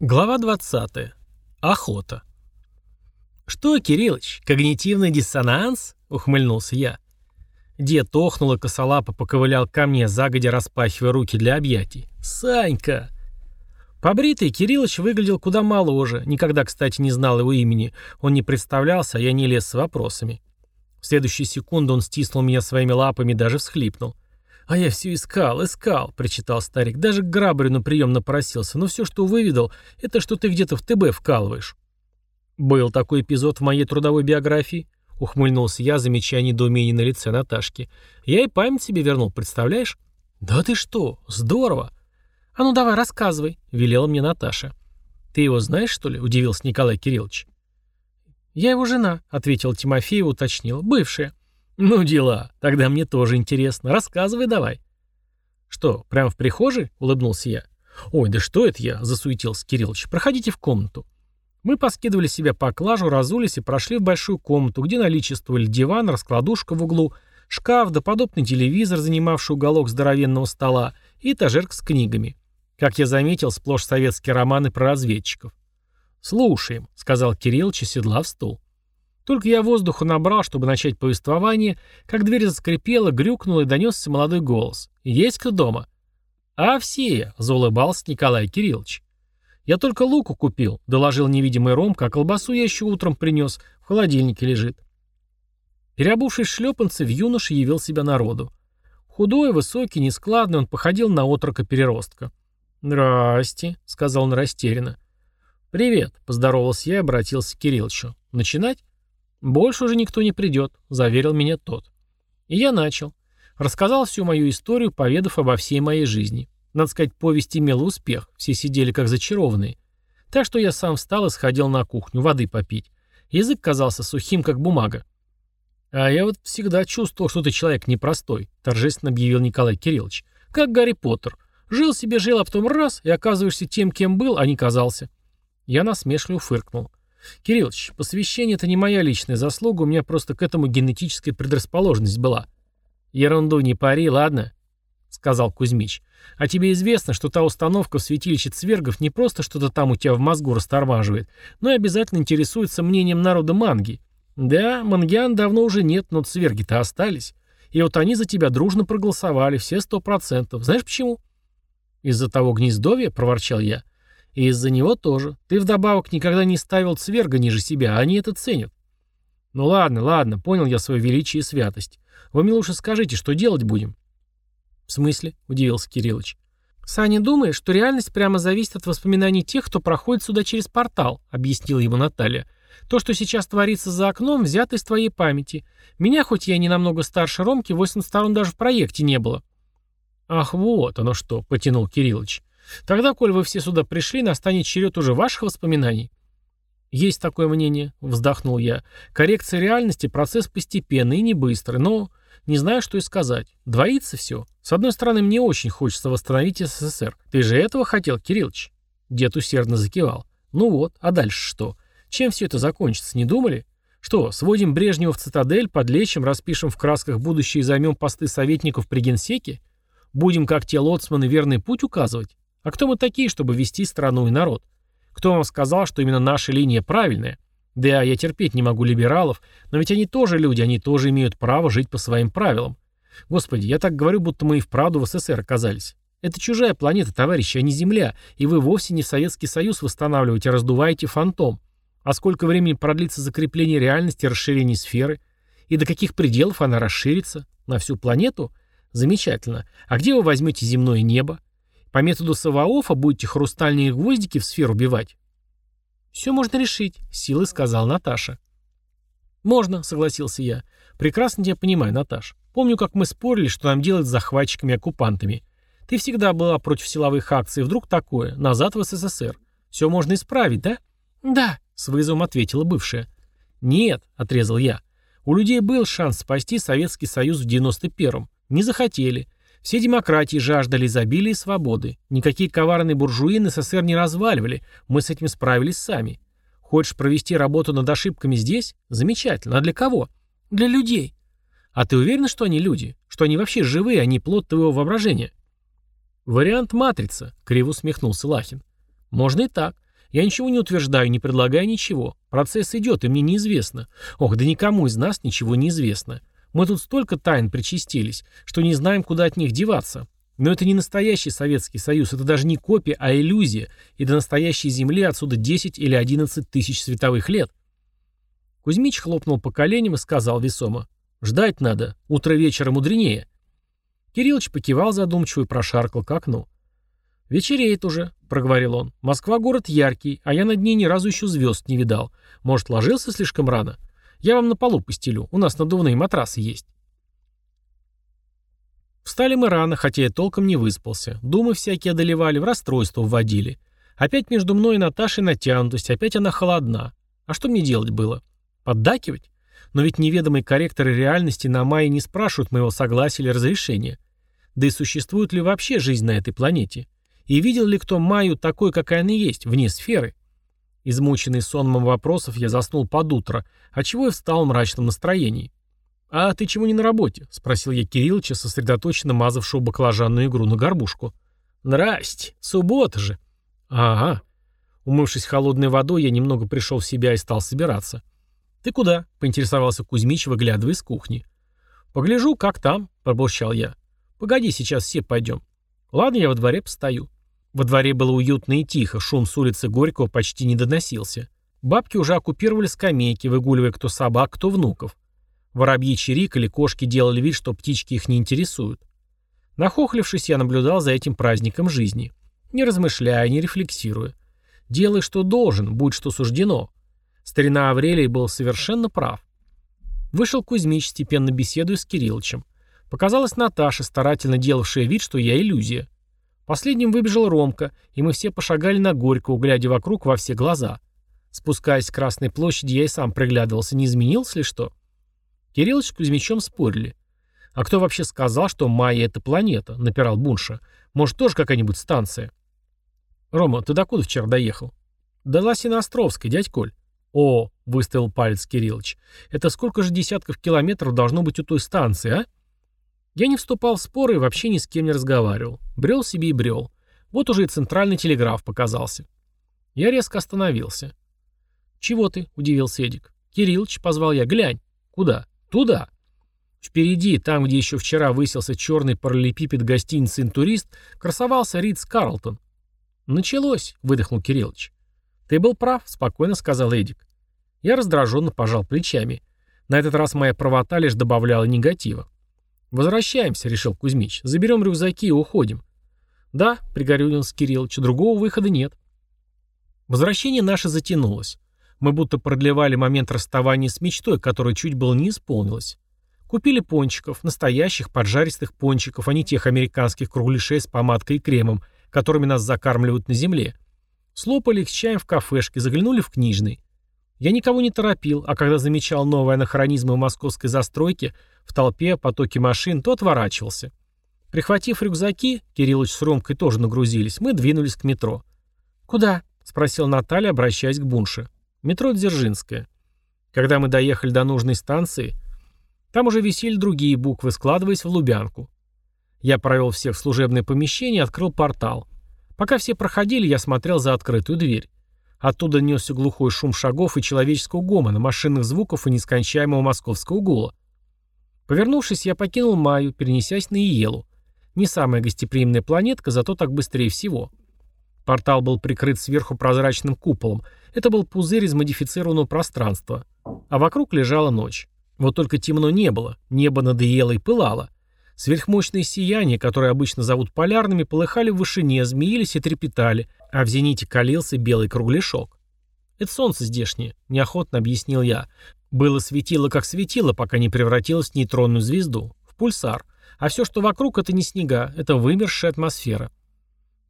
Глава 20. Охота. «Что, Кириллыч, когнитивный диссонанс?» — ухмыльнулся я. Дед охнул и косолапо поковылял ко мне, загодя распахивая руки для объятий. «Санька!» Побритый Кириллыч выглядел куда моложе, никогда, кстати, не знал его имени. Он не представлялся, а я не лез с вопросами. В следующую секунду он стиснул меня своими лапами и даже всхлипнул. «А я все искал, искал», — причитал старик. «Даже к Грабарю на прием напросился. Но все, что выведал, это что ты где-то в ТБ вкалываешь». «Был такой эпизод в моей трудовой биографии», — ухмыльнулся я, замечая недоумение на лице Наташки. «Я и память себе вернул, представляешь?» «Да ты что? Здорово!» «А ну давай, рассказывай», — велела мне Наташа. «Ты его знаешь, что ли?» — удивился Николай Кириллович. «Я его жена», — ответил Тимофей и уточнил. «Бывшая». «Ну дела. Тогда мне тоже интересно. Рассказывай давай». «Что, прямо в прихожей?» — улыбнулся я. «Ой, да что это я?» — засуетился Кириллович. «Проходите в комнату». Мы поскидывали себя по клажу, разулись и прошли в большую комнату, где наличествовали диван, раскладушка в углу, шкаф, доподобный телевизор, занимавший уголок здоровенного стола, и этажерка с книгами. Как я заметил, сплошь советские романы про разведчиков. «Слушаем», — сказал Кириллович, седлав стул. Только я воздуху набрал, чтобы начать повествование, как дверь заскрипела, грюкнула и донесся молодой голос. «Есть кто дома?» «А все!» — заулыбался Николай Кириллович. «Я только луку купил», — доложил невидимый Ромка, а колбасу я еще утром принес, в холодильнике лежит. Переобувшись шлепанцы, в юноше явил себя народу. Худой, высокий, нескладный, он походил на отрока-переростка. «Здрасте», — сказал он растерянно. «Привет», — поздоровался я и обратился к Кирилловичу. «Начинать?» «Больше уже никто не придет», — заверил меня тот. И я начал. Рассказал всю мою историю, поведав обо всей моей жизни. Надо сказать, повесть имела успех, все сидели как зачарованные. Так что я сам встал и сходил на кухню воды попить. Язык казался сухим, как бумага. «А я вот всегда чувствовал, что ты человек непростой», — торжественно объявил Николай Кириллович. «Как Гарри Поттер. Жил себе, жил, а потом раз, и оказываешься тем, кем был, а не казался». Я насмешливо фыркнул. «Кириллович, посвящение — это не моя личная заслуга, у меня просто к этому генетическая предрасположенность была». «Ерунду не пари, ладно?» — сказал Кузьмич. «А тебе известно, что та установка в святилище Цвергов не просто что-то там у тебя в мозгу растормаживает, но и обязательно интересуется мнением народа манги. Да, мангиан давно уже нет, но цверги-то остались. И вот они за тебя дружно проголосовали, все сто процентов. Знаешь почему?» «Из-за того гнездовья?» — проворчал я. — и из-за него тоже. Ты вдобавок никогда не ставил цверга ниже себя, а они это ценят. Ну ладно, ладно, понял я свое величие и святость. Вы мне лучше скажите, что делать будем? В смысле? Удивился Кириллович. Саня думает, что реальность прямо зависит от воспоминаний тех, кто проходит сюда через портал, объяснила ему Наталья. То, что сейчас творится за окном, взято из твоей памяти. Меня, хоть я не намного старше Ромки, 82 даже в проекте не было. Ах, вот оно что, потянул Кириллович. Тогда, коль вы все сюда пришли, настанет черед уже ваших воспоминаний. Есть такое мнение, вздохнул я. Коррекция реальности – процесс постепенный и не быстрый, но не знаю, что и сказать. Двоится все. С одной стороны, мне очень хочется восстановить СССР. Ты же этого хотел, Кириллович? Дед усердно закивал. Ну вот, а дальше что? Чем все это закончится, не думали? Что, сводим Брежнева в цитадель, подлечим, распишем в красках будущее и займем посты советников при генсеке? Будем, как те лоцманы, верный путь указывать? А кто мы такие, чтобы вести страну и народ? Кто вам сказал, что именно наша линия правильная? Да, я терпеть не могу либералов, но ведь они тоже люди, они тоже имеют право жить по своим правилам. Господи, я так говорю, будто мы и вправду в СССР оказались. Это чужая планета, товарищи, а не Земля, и вы вовсе не Советский Союз восстанавливаете, раздуваете фантом. А сколько времени продлится закрепление реальности, расширение сферы? И до каких пределов она расширится? На всю планету? Замечательно. А где вы возьмете земное небо? По методу Саваофа будете хрустальные гвоздики в сферу убивать. «Все можно решить», — силой сказал Наташа. «Можно», — согласился я. «Прекрасно тебя понимаю, Наташ. Помню, как мы спорили, что нам делать с захватчиками-оккупантами. Ты всегда была против силовых акций, вдруг такое, назад в СССР. Все можно исправить, да?» «Да», — с вызовом ответила бывшая. «Нет», — отрезал я. «У людей был шанс спасти Советский Союз в 91-м. Не захотели. Все демократии жаждали изобилия и свободы. Никакие коварные буржуины СССР не разваливали. Мы с этим справились сами. Хочешь провести работу над ошибками здесь? Замечательно. А для кого? Для людей. А ты уверен, что они люди? Что они вообще живые, а не плод твоего воображения? Вариант матрица, криво усмехнулся Лахин. Можно и так. Я ничего не утверждаю, не предлагаю ничего. Процесс идет, и мне неизвестно. Ох, да никому из нас ничего не известно. Мы тут столько тайн причастились, что не знаем, куда от них деваться. Но это не настоящий Советский Союз, это даже не копия, а иллюзия, и до настоящей Земли отсюда 10 или 11 тысяч световых лет. Кузьмич хлопнул по коленям и сказал весомо. «Ждать надо, утро вечера мудренее». Кириллович покивал задумчиво и прошаркал к окну. «Вечереет уже», — проговорил он. «Москва город яркий, а я над ней ни разу еще звезд не видал. Может, ложился слишком рано? Я вам на полу постелю, у нас надувные матрасы есть». Встали мы рано, хотя я толком не выспался. Думы всякие одолевали, в расстройство вводили. Опять между мной и Наташей натянутость, опять она холодна. А что мне делать было? Поддакивать? Но ведь неведомые корректоры реальности на Майе не спрашивают моего согласия или разрешения. Да и существует ли вообще жизнь на этой планете? И видел ли кто Майю такой, какая она есть, вне сферы? Измученный сонмом вопросов, я заснул под утро, отчего и встал в мрачном настроении. «А ты чему не на работе?» — спросил я Кириллыча, сосредоточенно мазавшего баклажанную игру на горбушку. «Здрасте, суббота же». «Ага». Умывшись холодной водой, я немного пришел в себя и стал собираться. «Ты куда?» — поинтересовался Кузьмич, выглядывая из кухни. «Погляжу, как там», — пробурчал я. «Погоди, сейчас все пойдем». «Ладно, я во дворе постою». Во дворе было уютно и тихо, шум с улицы Горького почти не доносился. Бабки уже оккупировали скамейки, выгуливая кто собак, кто внуков. Воробьи чирикали, кошки делали вид, что птички их не интересуют. Нахохлившись, я наблюдал за этим праздником жизни. Не размышляя, не рефлексируя. Делай, что должен, будь что суждено. Старина Аврелий был совершенно прав. Вышел Кузьмич, степенно беседуя с Кирилловичем. Показалась Наташа, старательно делавшая вид, что я иллюзия. Последним выбежал Ромка, и мы все пошагали на Горького, глядя вокруг во все глаза. Спускаясь с Красной площади, я и сам приглядывался, не изменилось ли что. Кириллович с Кузьмичем спорили. «А кто вообще сказал, что Майя — это планета?» — напирал Бунша. «Может, тоже какая-нибудь станция?» «Рома, ты докуда вчера доехал?» «До Ласино-Островской, дядь Коль». «О!» — выставил палец Кириллович. «Это сколько же десятков километров должно быть у той станции, а?» Я не вступал в споры и вообще ни с кем не разговаривал. Брел себе и брел. Вот уже и центральный телеграф показался. Я резко остановился. «Чего ты?» — удивился Эдик. «Кириллыч», — позвал я, — «глянь». «Куда?» «Туда». Впереди, там, где еще вчера высился черный параллелепипед гостиницы «Интурист», красовался Ридс Карлтон. «Началось», — выдохнул Кириллыч. «Ты был прав», — спокойно сказал Эдик. Я раздраженно пожал плечами. На этот раз моя правота лишь добавляла негатива. «Возвращаемся», — решил Кузьмич. «Заберем рюкзаки и уходим». «Да», — пригорюнился Кириллович, — «другого выхода нет». Возвращение наше затянулось. Мы будто продлевали момент расставания с мечтой, которая чуть было не исполнилась. Купили пончиков, настоящих поджаристых пончиков, а не тех американских кругляшей с помадкой и кремом, которыми нас закармливают на земле. Слопали их с чаем в кафешке, заглянули в книжный. Я никого не торопил, а когда замечал новые анахронизмы в московской застройке, в толпе, потоке машин, то отворачивался. Прихватив рюкзаки, Кириллыч с Ромкой тоже нагрузились, мы двинулись к метро. «Куда?» — спросил Наталья, обращаясь к Бунше. «Метро Дзержинское». Когда мы доехали до нужной станции, там уже висели другие буквы, складываясь в Лубянку. Я провел всех в служебное помещение и открыл портал. Пока все проходили, я смотрел за открытую дверь. Оттуда несся глухой шум шагов и человеческого гомона, машинных звуков и нескончаемого московского гула. Повернувшись, я покинул Майю, перенесясь на Иелу. Не самая гостеприимная планетка, зато так быстрее всего. Портал был прикрыт сверху прозрачным куполом. Это был пузырь из модифицированного пространства. А вокруг лежала ночь. Вот только темно не было. Небо над Иелой пылало. Сверхмощные сияния, которые обычно зовут полярными, полыхали в вышине, змеились и трепетали, а в зените калился белый кругляшок. «Это солнце здешнее», — неохотно объяснил я. Было светило как светило, пока не превратилось в нейтронную звезду, в пульсар. А все, что вокруг, это не снега, это вымершая атмосфера.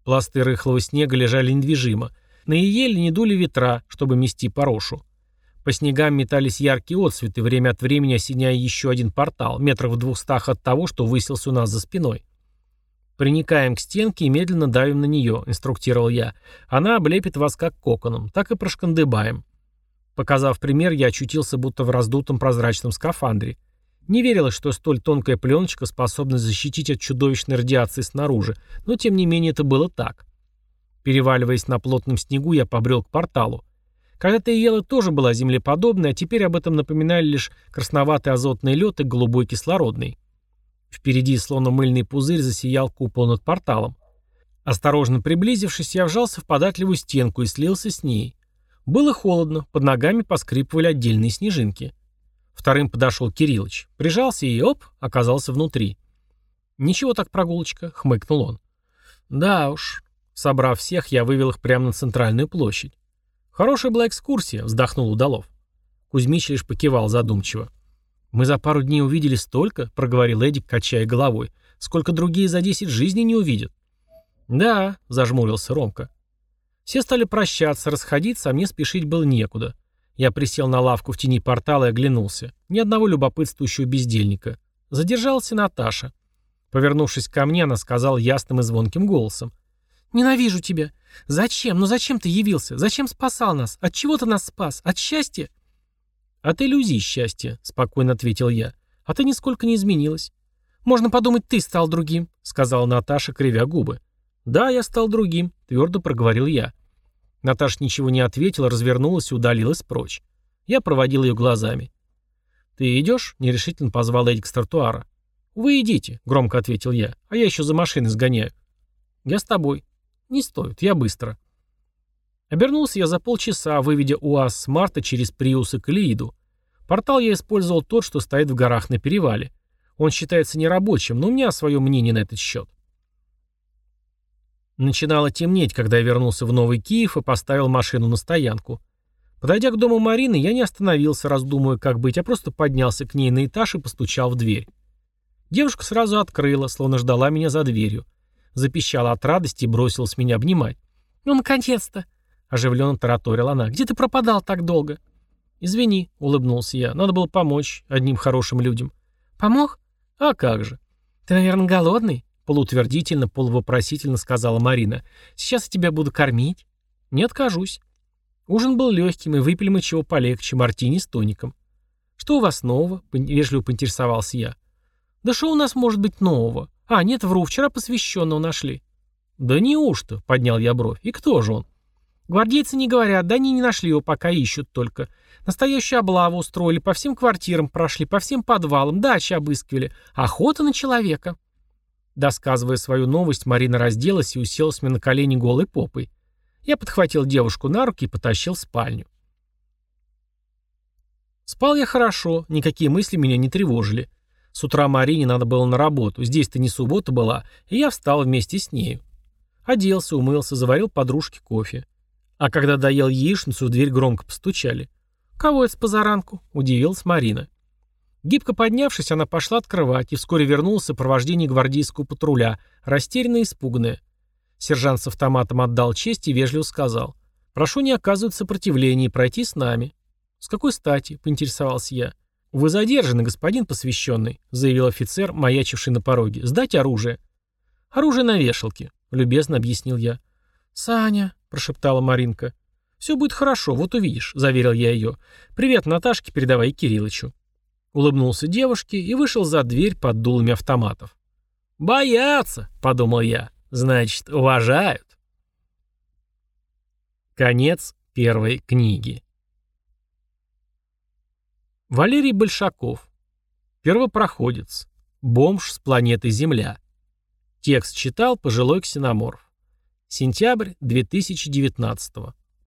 Пласты рыхлого снега лежали недвижимо. На еле не дули ветра, чтобы мести порошу. По снегам метались яркие отсветы, время от времени осеняя еще один портал, метров в двухстах от того, что высился у нас за спиной. «Приникаем к стенке и медленно давим на нее», — инструктировал я. «Она облепит вас как коконом, так и прошкандыбаем». Показав пример, я очутился будто в раздутом прозрачном скафандре. Не верилось, что столь тонкая пленочка способна защитить от чудовищной радиации снаружи, но тем не менее это было так. Переваливаясь на плотном снегу, я побрел к порталу. Когда-то Иела тоже была землеподобной, а теперь об этом напоминали лишь красноватый азотный лед и голубой кислородный. Впереди, словно мыльный пузырь, засиял купол над порталом. Осторожно приблизившись, я вжался в податливую стенку и слился с ней. Было холодно, под ногами поскрипывали отдельные снежинки. Вторым подошел Кириллыч. Прижался и, оп, оказался внутри. «Ничего так прогулочка», — хмыкнул он. «Да уж». Собрав всех, я вывел их прямо на центральную площадь. «Хорошая была экскурсия», — вздохнул Удалов. Кузьмич лишь покивал задумчиво. «Мы за пару дней увидели столько», — проговорил Эдик, качая головой, «сколько другие за десять жизней не увидят». «Да», — зажмурился Ромка. Все стали прощаться, расходиться, а мне спешить было некуда. Я присел на лавку в тени портала и оглянулся. Ни одного любопытствующего бездельника. Задержалась Наташа. Повернувшись ко мне, она сказала ясным и звонким голосом. «Ненавижу тебя. Зачем? Ну зачем ты явился? Зачем спасал нас? От чего ты нас спас? От счастья?» «От иллюзии счастья», — спокойно ответил я. «А ты нисколько не изменилась». «Можно подумать, ты стал другим», — сказала Наташа, кривя губы. «Да, я стал другим», — твердо проговорил я. Наташа ничего не ответила, развернулась и удалилась прочь. Я проводил ее глазами. «Ты идешь?» — нерешительно позвал Эдик с тротуара. «Вы идите», — громко ответил я, — «а я еще за машиной сгоняю». «Я с тобой». «Не стоит, я быстро». Обернулся я за полчаса, выведя УАЗ с Марта через Приусы к Лииду. Портал я использовал тот, что стоит в горах на перевале. Он считается нерабочим, но у меня свое мнение на этот счет. Начинало темнеть, когда я вернулся в Новый Киев и поставил машину на стоянку. Подойдя к дому Марины, я не остановился, раздумывая, как быть, а просто поднялся к ней на этаж и постучал в дверь. Девушка сразу открыла, словно ждала меня за дверью. Запищала от радости и бросилась меня обнимать. «Ну, наконец-то!» — оживленно тараторила она. «Где ты пропадал так долго?» «Извини», — улыбнулся я. «Надо было помочь одним хорошим людям». «Помог? А как же?» «Ты, наверное, голодный?» — полуутвердительно, полувопросительно сказала Марина. «Сейчас я тебя буду кормить». «Не откажусь». Ужин был легким, и выпили мы чего полегче, мартини с тоником. «Что у вас нового?» — вежливо поинтересовался я. «Да что у нас может быть нового? А, нет, вру, вчера посвященного нашли». «Да неужто?» — поднял я бровь. «И кто же он?» Гвардейцы не говорят, да они не нашли его, пока ищут только. Настоящую облаву устроили, по всем квартирам прошли, по всем подвалам, дачи обыскивали. Охота на человека. Досказывая свою новость, Марина разделась и уселась мне на колени голой попой. Я подхватил девушку на руки и потащил в спальню. Спал я хорошо, никакие мысли меня не тревожили. С утра Марине надо было на работу, здесь-то не суббота была, и я встал вместе с нею. Оделся, умылся, заварил подружке кофе. А когда доел яичницу, в дверь громко постучали. «Кого это с позаранку?» – удивилась Марина. Гибко поднявшись, она пошла открывать и вскоре вернулась в сопровождении гвардейского патруля, растерянная и испуганная. Сержант с автоматом отдал честь и вежливо сказал. «Прошу не оказывать сопротивления и пройти с нами». «С какой стати?» – поинтересовался я. «Вы задержаны, господин посвященный», – заявил офицер, маячивший на пороге. «Сдать оружие». «Оружие на вешалке», – любезно объяснил я. «Саня», — прошептала Маринка. «Все будет хорошо, вот увидишь», — заверил я ее. «Привет Наташке передавай Кириллычу». Улыбнулся девушке и вышел за дверь под дулами автоматов. «Боятся», — подумал я, — «значит, уважают». Конец первой книги. Валерий Большаков. Первопроходец. Бомж с планеты Земля. Текст читал пожилой ксеноморф. Сентябрь 2019